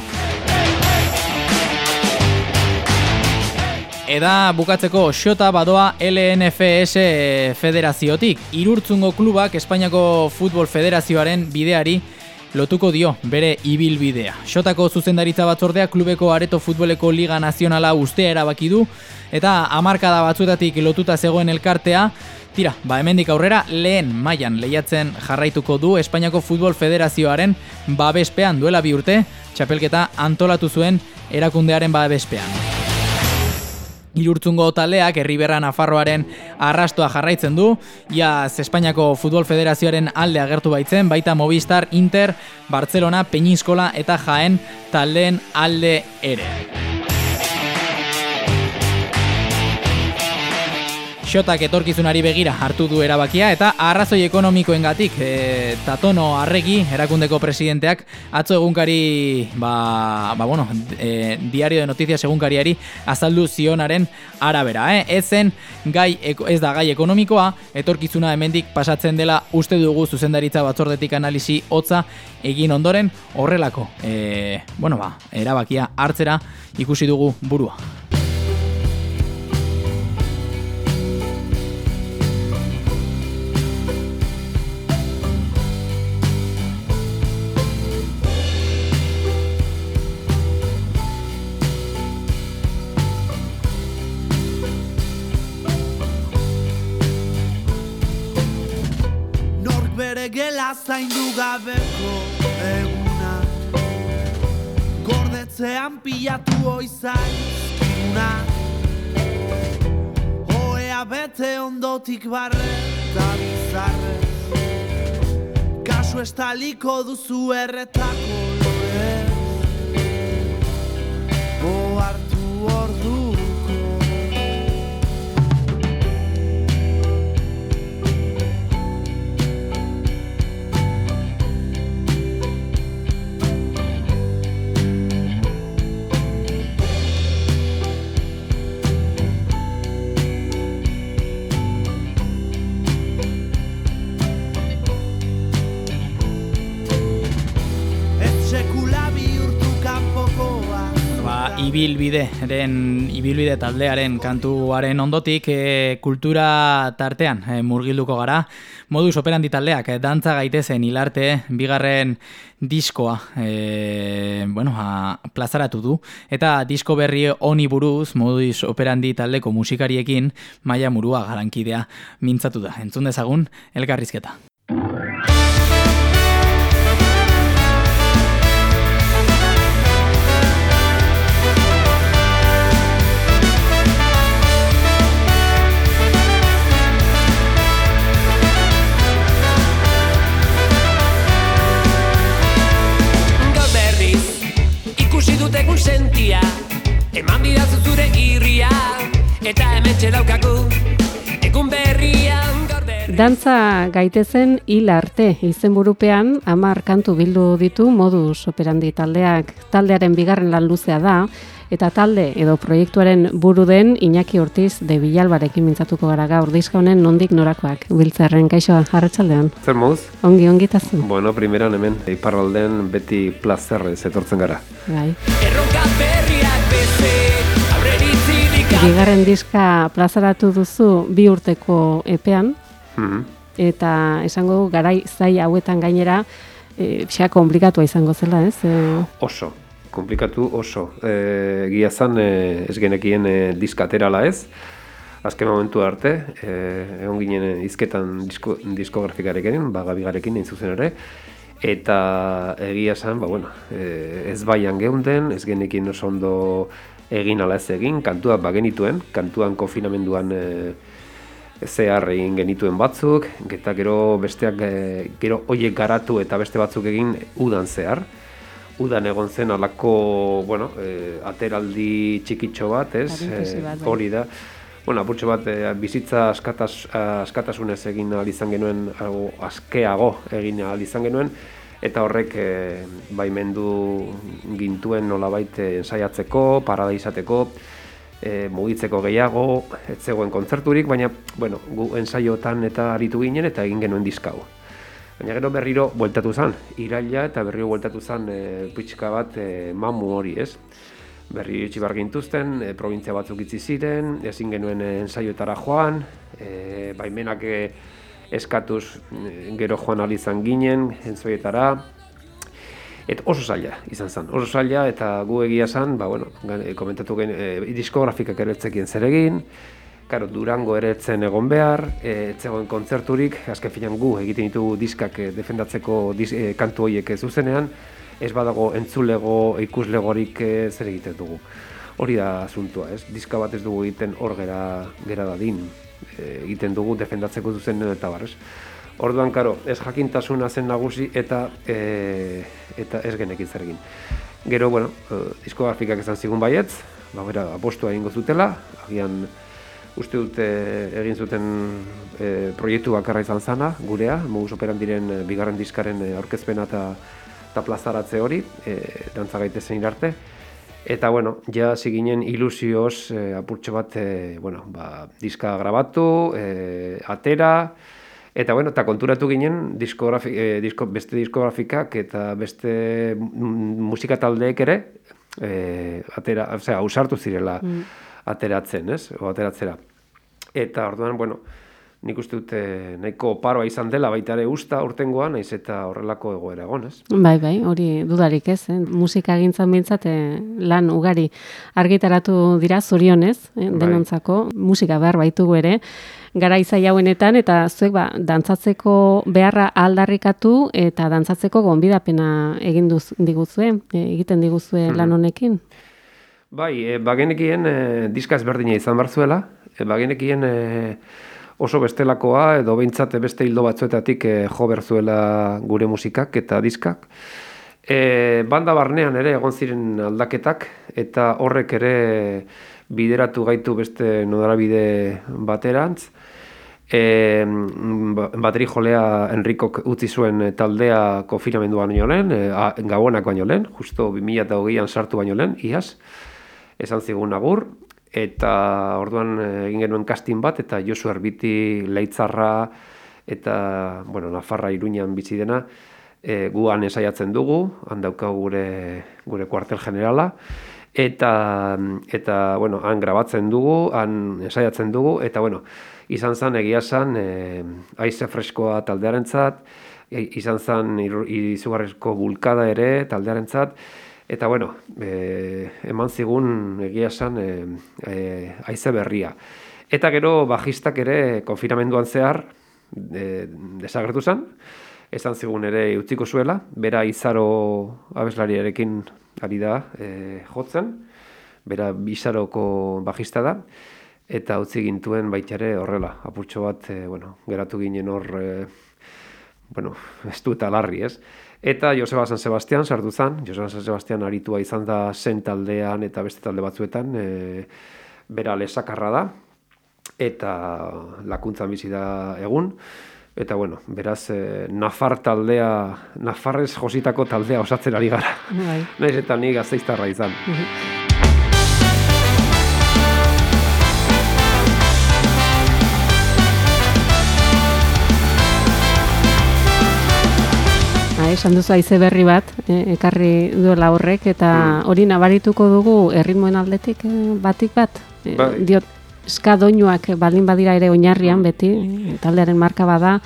Eda bukatzeko xota badoa LNFS federaziotik. Irurtzungo klubak Espainiako Futbol Federazioaren bideari lotuko dio bere ibilbidea. Xotako zuzendaritza batzordea klubeko areto futboleko liga nazionala ustea erabaki du eta hamarkada batzutatik lotuta zegoen elkartea Tira, ba hemendik aurrera lehen mailan lehiatzen jarraituko du Espainiako Futbol Federazioaren babespean duela bi urte, txapelketa antolatu zuen erakundearen babespean. Irurtzungo taldeak Herriberra Nafarroaren arrastoa jarraitzen du. Iaz Espainiako Futbol Federazioaren alde agertu baitzen, baita Movistar, Inter, Barcelona, Peñiskola eta Jaen taldeen alde ere. Xotak etorkizunari begira hartu du erabakia eta arrazoi ekonomikoengatik e, Tatono Arregi erakundeko presidenteak atzo egunkari ba, ba bueno, e, diario de noticias egunkariari azaldu zionaren arabera. Eh? Ez zen gai, ez da gai ekonomikoa, etorkizuna hemendik pasatzen dela uste dugu zuzendaritza batzordetik analisi hotza egin ondoren horrelako e, bueno, ba, erabakia hartzera ikusi dugu burua. Zaindu gabeko eguna. Gordetzean pilatu oizaizkuna Oea bete ondotik barre eta bizarre Kasu estaliko duzu erretako ibilbideren ibilbide taldearen kantuaren ondotik e, kultura tartean e, murgilduko gara. Modus operandi taldeak e, dantza gaitezen hilarte bigarren diskoa e, bueno, a, plazaratu du. Eta disko berri honi buruz modus operandi taldeko musikariekin maia murua garankidea mintzatu da. Entzun dezagun elkarrizketa. Sentia Eman bidazu zure irria Eta hemen daukagu Egun berrian Dantza gaitezen hil arte izenburupean hamar kantu bildu ditu modus operandi taldeak. Taldearen bigarren lan luzea da, eta talde edo proiektuaren buru den Iñaki Ortiz de Bilalbarekin mintzatuko gara gaur diska honen nondik norakoak. Biltzarren kaixo harratsaldean. Zer moduz? Ongi ongi tazu. Bueno, primeran hemen iparralden beti plazerrez etortzen gara. Bai. Bigarren diska plazaratu duzu bi urteko epean, Mhm. eta esango dugu garai zai hauetan gainera e, xa komplikatua izango zela, ez? E, Oso, komplikatu oso. E, Gia zan, e, ez genekien e, diskaterala ez, azken momentu arte, e, egon ginen e, izketan disko, diskografikarekin, ba, gabigarekin egin zuzen ere, eta egia esan, ba, bueno, e, ez baian geunden, ez genekin oso ondo egin ala ez egin, kantuak bagenituen, kantuan konfinamenduan e, zehar egin genituen batzuk, eta gero besteak e, gero hoiek garatu eta beste batzuk egin udan zehar. Udan egon zen alako, bueno, e, ateraldi txikitxo bat, ez? Bai. hori da. Bueno, apurtxo bat, e, bizitza askatas, askatasunez egin ahal izan genuen, algo askeago egin ahal izan genuen, eta horrek e, baimendu gintuen nolabait e, ensaiatzeko, parada izateko, e, mugitzeko gehiago, ez zegoen kontzerturik, baina, bueno, gu ensaiotan eta aritu ginen eta egin genuen diskau. Baina gero berriro bueltatu zen, iraila eta berriro bueltatu zen e, pixka bat e, mamu hori, ez? Berri itxi behar gintuzten, e, provintzia batzuk itzi ziren, ezin genuen e, ensaioetara joan, e, baimenak e, eskatuz e, gero joan izan ginen, ensaioetara, Et oso zaila izan zen, oso zaila eta gu egia zen, ba, bueno, komentatu gen, e, diskografikak ere etzekien zer egin, Karo, Durango ere etzen egon behar, e, ez zegoen kontzerturik, azken finan gu egiten ditugu diskak e, defendatzeko dis, e, kantu horiek e, zuzenean, ez badago entzulego, ikuslegorik e, zer egiten dugu. Hori da asuntua, ez? Diska bat ez dugu egiten hor gera, gera dadin, e, egiten dugu defendatzeko zuzenean eta bar, ez? Orduan, karo, ez jakintasuna zen nagusi eta e, eta ez genekin zer egin. Gero, bueno, e, diskografikak esan zigun baietz, ba, bera, apostua egingo zutela, agian uste dute egin zuten e, proiektu bakarra izan zana, gurea, modus operandiren e, bigarren diskaren e, aurkezpena eta eta plazaratze hori, e, dantza gaitezen irarte. Eta, bueno, ja hasi ilusioz e, apurtxo bat, e, bueno, ba, diska grabatu, e, atera, Eta bueno, eta konturatu ginen diskografi, eh, disko, beste diskografikak eta beste mm, musika taldeek ere eh, atera, osea, ausartu zirela ateratzen, ez? O ateratzera. Eta orduan, bueno, nik uste dute nahiko paroa izan dela baita ere usta urtengoan, naiz eta horrelako egoera egon, ez? Bai, bai, hori dudarik ez, eh? musika egintzan bintzat eh, lan ugari argitaratu dira zorionez, eh? Bai. denontzako, musika behar baitugu ere, gara izai hauenetan, eta zuek ba, dantzatzeko beharra aldarrikatu eta dantzatzeko gonbidapena egin duz, diguzue, eh, egiten diguzue Mhm. lan honekin. Bai, e, bagenekien e, diska ezberdina izan behar zuela, e, bagenekien e, oso bestelakoa edo behintzat beste hildo batzuetatik e, jo behar zuela gure musikak eta diskak. E, banda barnean ere egon ziren aldaketak eta horrek ere bideratu gaitu beste nodarabide baterantz. E, ba- bateri jolea Enrikok utzi zuen eh, taldea konfinamenduan baino lehen, e, gabonak baino lehen, justo 2008an sartu baino lehen, iaz, esan zigun agur, eta orduan eh, egin genuen casting bat, eta Josu Erbiti leitzarra, eta, bueno, Nafarra Iruñan bizi dena, e, guan esaiatzen dugu, han daukagu gure, gure kuartel generala, eta, eta bueno, han grabatzen dugu, han ensaiatzen dugu, eta bueno, izan zen egia zen e, aize freskoa taldearentzat, e, izan zen izugarrizko bulkada ere taldearentzat, eta bueno, e, eman zigun egia zen e, e, aize berria. Eta gero bajistak ere konfinamenduan zehar e, desagertu zen, esan zigun ere utziko zuela, bera izaro abeslariarekin ari da e, jotzen, bera bizaroko bajista da, eta utzi gintuen baitare horrela, apurtxo bat, e, bueno, geratu ginen hor, e, bueno, ez du eta larri, ez? Eta Joseba San Sebastian sartu zen, Joseba San Sebastian aritua izan da zen taldean eta beste talde batzuetan, e, bera lesakarra da, eta lakuntzan bizi da egun, eta bueno, beraz, e, Nafar taldea, Nafarrez jositako taldea osatzen ari gara. Bai. Naiz eta ni gazteiztarra izan. Esan duzu haize berri bat, eh, ekarri duela horrek, eta hori nabarituko dugu erritmoen aldetik eh, batik bat. Eh, Bai. Diot, ska doinuak baldin badira ere oinarrian beti, eh, taldearen marka bada,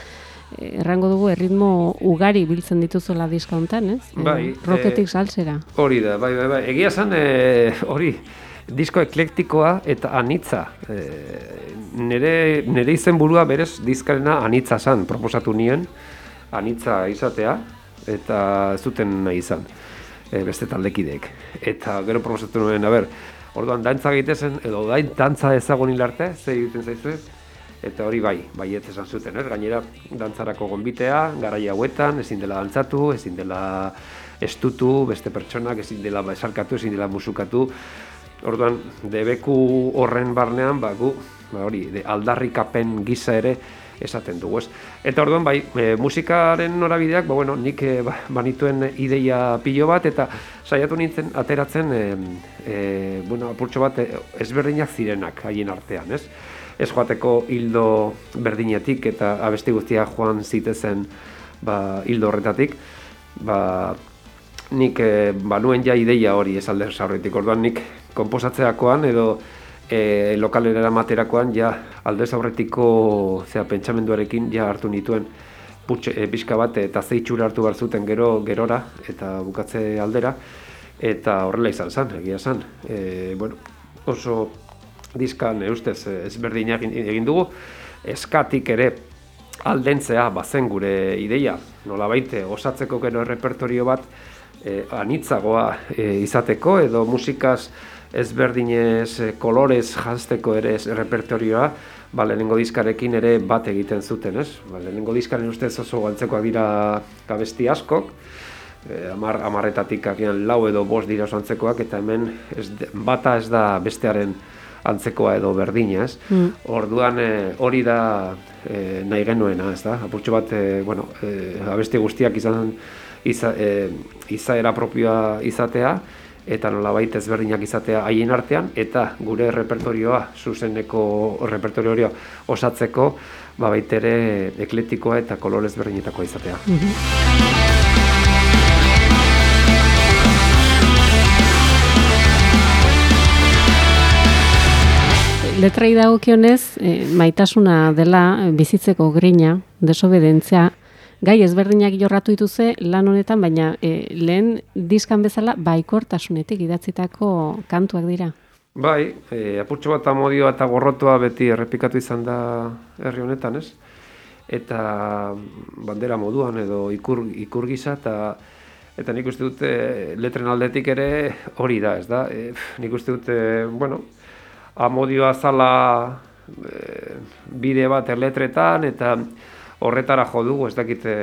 eh, errango dugu erritmo ugari biltzen dituzuela diska hontan, ez? Eh, Bai, Rocketik eh, salsera. Hori da, bai, bai, bai. Egia zen, e, hori, disko eklektikoa eta anitza. E, nere, nere izen burua berez dizkarena anitza zen, proposatu nien, anitza izatea, eta ez zuten nahi izan, e, beste taldekideek. Eta gero proposatu nuen, a ber, orduan dantza egitezen, edo dain dantza ezagun hilarte, ze egiten zaizu Eta hori bai, baiet esan zuten, ez? Gainera, dantzarako gonbitea, garai hauetan, ezin dela dantzatu, ezin dela estutu, beste pertsonak, ezin dela esarkatu, ezin dela musukatu. Orduan, debeku horren barnean, ba, gu, ba, hori, de aldarrikapen gisa ere esaten dugu, ez? Eta orduan, bai, e, musikaren norabideak, ba, bueno, nik e, ba, banituen ideia pilo bat, eta saiatu nintzen ateratzen, e, e, bueno, apurtxo bat, e, ezberdinak zirenak haien artean, ez? ez joateko hildo berdinetik eta abesti guztia joan zitezen ba, hildo horretatik, ba, nik e, banuen ja ideia hori ez alde zaurretik. Orduan nik konposatzeakoan edo e, lokalera materakoan ja alde zaurretiko zera, pentsamenduarekin ja hartu nituen putxe, e, pixka bat eta zeitxura hartu behar zuten gero gerora eta bukatze aldera eta horrela izan zen, egia zen. E, bueno, oso diskan e, ustez e, ezberdinak egin- egin dugu, eskatik ere aldentzea bazen gure ideia, nolabait osatzeko gero repertorio bat e, anitzagoa e, izateko edo musikaz ezberdinez e, kolorez janzteko ere ez repertorioa, ba, lehenengo diskarekin ere bat egiten zuten, ez? Ba, lehenengo diskaren ustez oso galtzekoak dira gabesti askok, e, amar, amarretatik agian lau edo bost dira oso antzekoak, eta hemen ez, bata ez da bestearen antzekoa edo berdina, ez? Mm. Orduan e, hori da e, nahi genuena, ez da? Apurtxo bat, e, bueno, e, abesti guztiak izan iza, e, izaera propioa izatea, eta nolabait ezberdinak izatea haien artean, eta gure repertorioa, zuzeneko repertorio hori osatzeko, ba baitere ekletikoa eta kolorez berdinetakoa izatea. Letrai dagokionez, eh, maitasuna dela eh, bizitzeko grina, desobedentzia, gai ezberdinak jorratu dituze lan honetan, baina eh, lehen diskan bezala baikortasunetik idatzitako kantuak dira. Bai, e, apurtxo bat amodioa eta gorrotoa beti errepikatu izan da herri honetan, ez? Eta bandera moduan edo ikur, ikur gisa eta eta nik uste dute letren aldetik ere hori da, ez da? E, nik uste dute, bueno, amodioa zala e, bide bat erletretan eta horretara jo dugu, ez dakit e,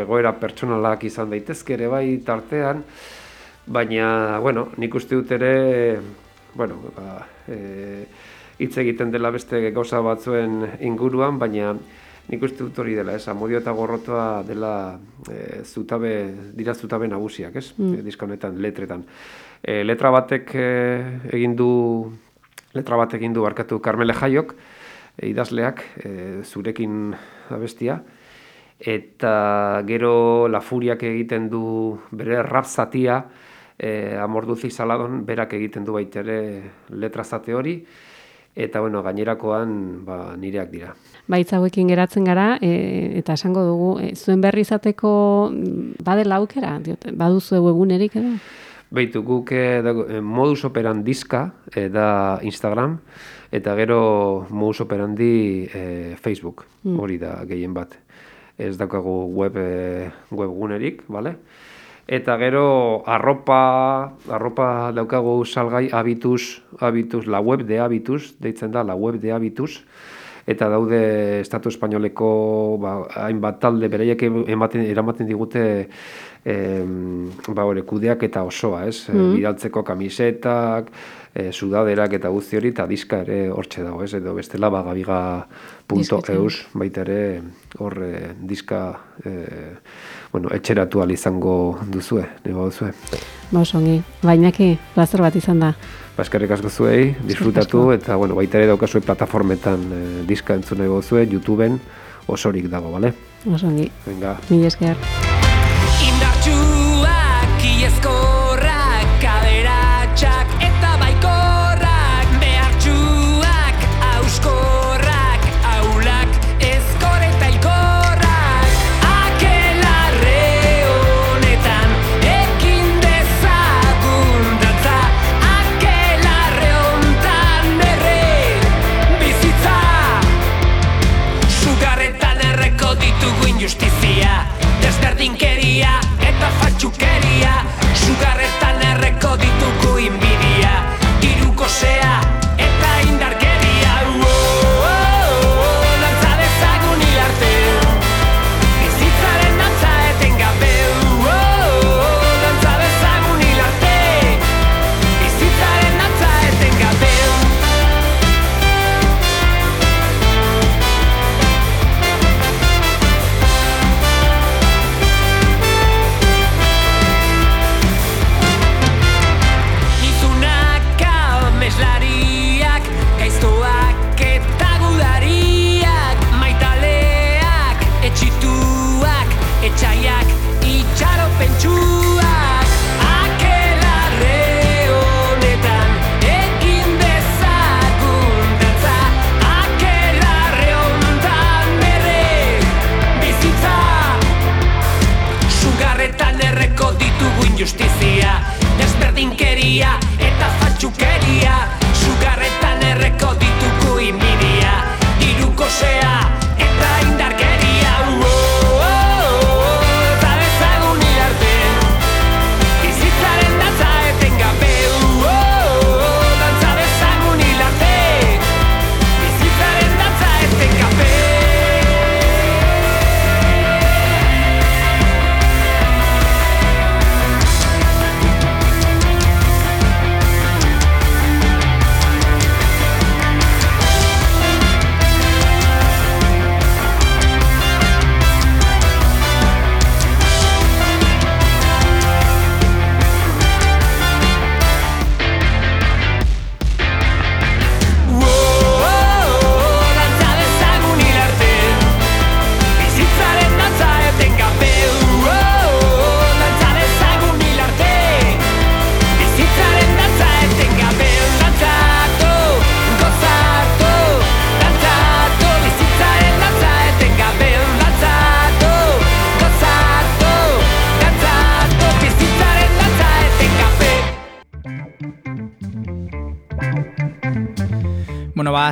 egoera pertsonalak izan daitezke ere bai tartean, baina, bueno, nik uste dut ere, bueno, ba, e, hitz egiten dela beste gauza batzuen inguruan, baina nik uste dut hori dela, ez, amodio eta gorrotoa dela e, zutabe, dira zutabe nagusiak, ez, Mm. diska honetan, letretan. E, letra batek e, egin du, letra bat egin du barkatu Carmele Jaiok, idazleak, e, zurekin abestia, eta gero La Furiak egiten du bere rap zatia, e, amorduzi saladon berak egiten du baita ere letrazate hori, eta bueno, gainerakoan ba, nireak dira. Baitz hauekin geratzen gara, e, eta esango dugu, e, zuen berri izateko mm, badela aukera, diote, baduzu webgunerik edo? Beitu, guk eh, eh, modus operandizka eh, da Instagram, eta gero modus operandi eh, Facebook, Mm. hori da gehien bat. Ez daukagu web, eh, webgunerik, bale? Eta gero arropa, arropa daukagu salgai habitus, habitus, la web de habitus, deitzen da, la web de habitus, eta daude Estatu Espainoleko ba, hainbat talde bereiek ematen, eramaten digute em, ba, hori, kudeak eta osoa, ez? Mm. Bidaltzeko kamisetak, e, sudaderak eta guzti hori, eta diska ere hortxe dago, ez? Edo bestela bagabiga.eus baita ere hor e, diska e, bueno, etxeratu ahal izango duzue, nego duzue. Ba, oso ongi. Bainaki, plazer bat izan da. Ba, eskerrik asko zuei, disfrutatu, eta bueno, baita ere daukazue plataformetan e, diska entzun nahi zue, YouTubeen osorik dago, bale? Oso ongi. Venga. Mil esker. you.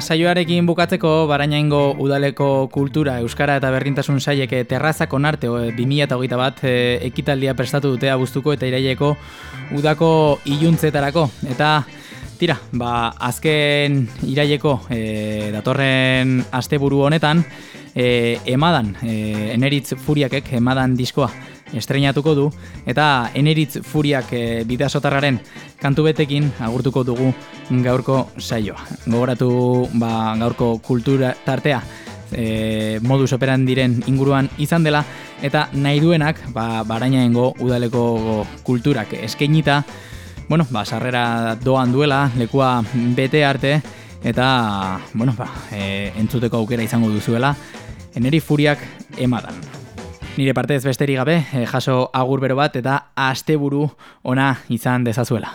Saioarekin bukatzeko Barainaingo udaleko kultura, euskara eta berdintasun saiek eh, terrazak onarte eh, 2021 bat eh, ekitaldia prestatu dute abuztuko eta iraileko udako iluntzetarako. Eta tira, ba, azken iraileko eh, datorren asteburu honetan eh, emadan, eh, eneritz furiakek emadan diskoa estreinatuko du eta eneritz furiak e, bidasotarraren kantu betekin agurtuko dugu gaurko saioa. Gogoratu ba, gaurko kultura tartea e, modus operandiren inguruan izan dela eta nahi duenak ba, barainaengo udaleko kulturak eskainita bueno, ba, sarrera doan duela, lekua bete arte eta bueno, ba, e, entzuteko aukera izango duzuela Eneri furiak emadan. Nire parte ez besterik gabe, eh, jaso agur bero bat eta asteburu ona izan dezazuela.